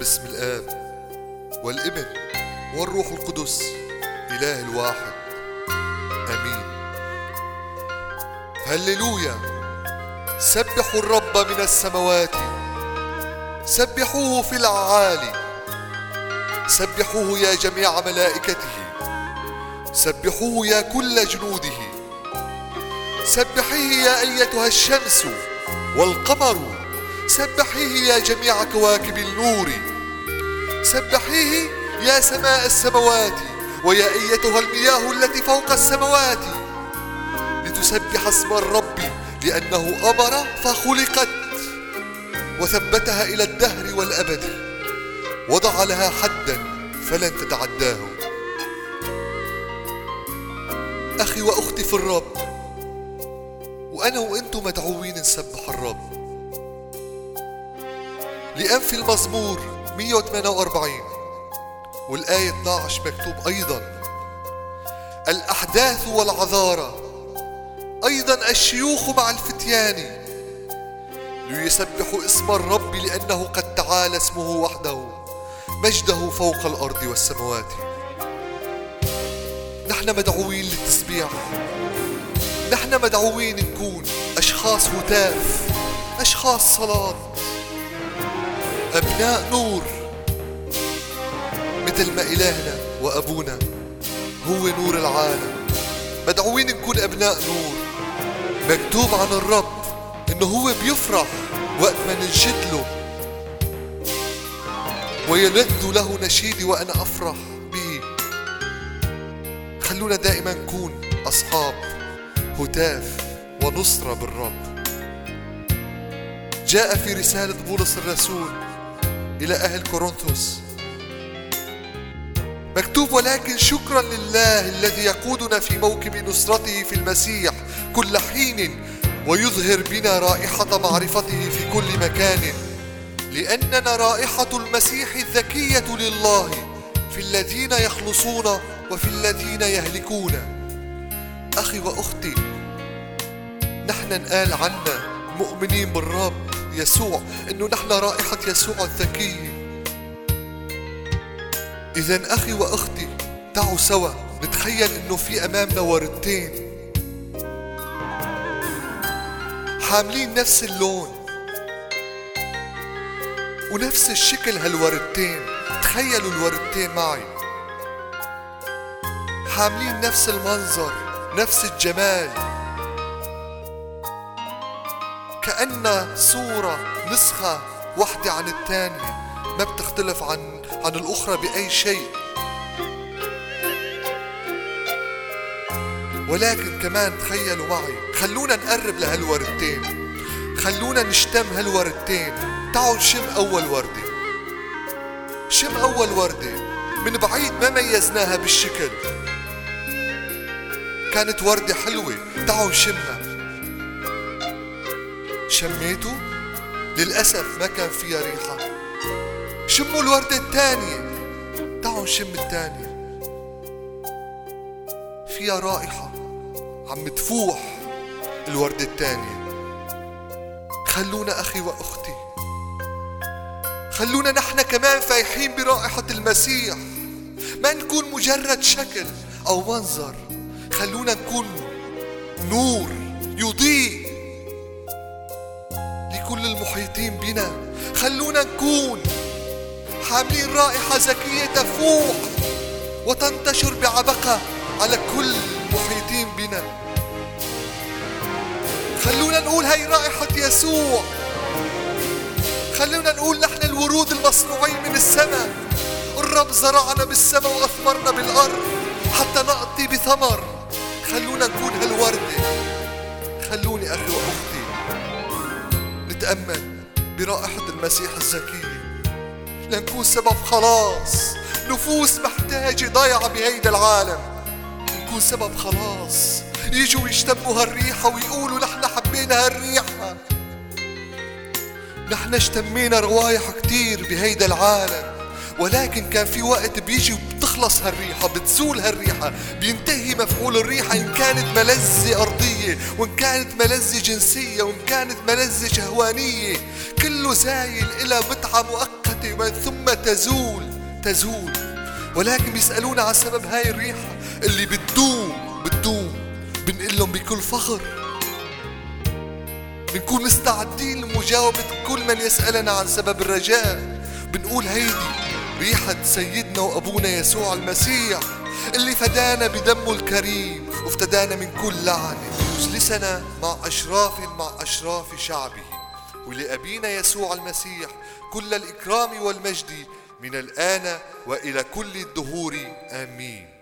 باسم الآب والابن والروح القدس إله الواحد. آمين. هللويا. سبحوا الرب من السماوات. سبحوه في الأعالي. سبحوه يا جميع ملائكته. سبحوه يا كل جنوده. سبحيه يا أيتها الشمس والقمر. سبحيه يا جميع كواكب النور. سبحيه يا سماء السماوات ويا أيتها المياه التي فوق السماوات لتسبح اسم الرب لأنه أمر فخلقت وثبتها إلى الدهر والأبد وضع لها حدا فلن تتعداه. أخي وأختي في الرب وأنا وأنتم مدعوين نسبح الرب. لأن في المزمور 148 والآية 12 مكتوب أيضا. الأحداث والعذارى. أيضا الشيوخ مع الفتيان. ليسبحوا اسم الرب لأنه قد تعالى اسمه وحده. مجده فوق الأرض والسماوات. نحن مدعوين للتسبيح. نحن مدعوين نكون أشخاص هتاف. أشخاص صلاة. أبناء نور. مثل ما إلهنا وأبونا هو نور العالم. مدعوين نكون أبناء نور. مكتوب عن الرب إنه هو بيفرح وقت ما ننشد له. ويلد له نشيدي وأنا أفرح به. خلونا دائما نكون أصحاب هتاف ونصرة بالرب. جاء في رسالة بولس الرسول إلى أهل كورنثوس. مكتوب ولكن شكرا لله الذي يقودنا في موكب نصرته في المسيح كل حين ويظهر بنا رائحة معرفته في كل مكان لأننا رائحة المسيح الذكية لله في الذين يخلصون وفي الذين يهلكون. أخي وأختي نحن نقال عنا مؤمنين بالرب. يسوع إنه نحن رائحة يسوع الذكية اذا أخي وأختي تعوا سوا نتخيل إنه في أمامنا وردتين. حاملين نفس اللون. ونفس الشكل هالوردتين. تخيلوا الوردتين معي. حاملين نفس المنظر نفس الجمال. كأن صورة نسخة واحدة عن الثانية ما بتختلف عن عن الأخرى بأي شيء. ولكن كمان تخيلوا معي خلونا نقرب لهالوردتين. خلونا نشتم هالوردتين. تعالوا نشم أول وردة. شم أول وردة. من بعيد ما ميزناها بالشكل. كانت وردة حلوة. تعالوا نشمها. شميتوا؟ للأسف ما كان فيها ريحة. شموا الوردة الثانية تعالوا نشم الثانية فيها رائحة. عم تفوح. الوردة الثانية خلونا أخي وأختي. خلونا نحن كمان فايحين برائحة المسيح. ما نكون مجرد شكل أو منظر. خلونا نكون نور يضيء. لكل المحيطين بنا. خلونا نكون. حاملين رائحة زكية تفوح وتنتشر بعبقة على كل المحيطين بنا. خلونا نقول هاي رائحة يسوع. خلونا نقول نحن الورود المصنوعين من السماء. الرب زرعنا بالسماء وأثمرنا بالأرض. حتى نأتي بثمر. خلونا نكون هالوردة. خلوني أخي وأختي نتأمل برائحة المسيح الزكية لنكون سبب خلاص. نفوس محتاجة ضيعة بهيدا العالم. نكون سبب خلاص. يجوا يشتموا هالريحة ويقولوا نحن حبينا هالريحة. نحن اشتمينا روايح كتير بهيدا العالم. ولكن كان في وقت بيجي وبتخلص هالريحة بتزول هالريحة. بينتهي مفعول الريحة إن كانت ملذة أرضية وإن كانت ملذة جنسية وإن كانت ملذة شهوانية. كله زايل إلى متعة مؤقتة يومين ثم تزول تزول. ولكن بيسألونا عن سبب هاي الريحة اللي بتدوم بتدوم. بنقول لهم بكل فخر. بنكون مستعدين لمجاوبة كل من يسألنا عن سبب الرجاء. بنقول هيدي ريحة وأبونا يسوع المسيح اللي فدانا بدمه الكريم وافتدانا من كل لعنة يجلسنا مع أشراف مع أشراف شعبه. ولأبينا يسوع المسيح كل الإكرام والمجد من الآن وإلى كل الدهور. آمين.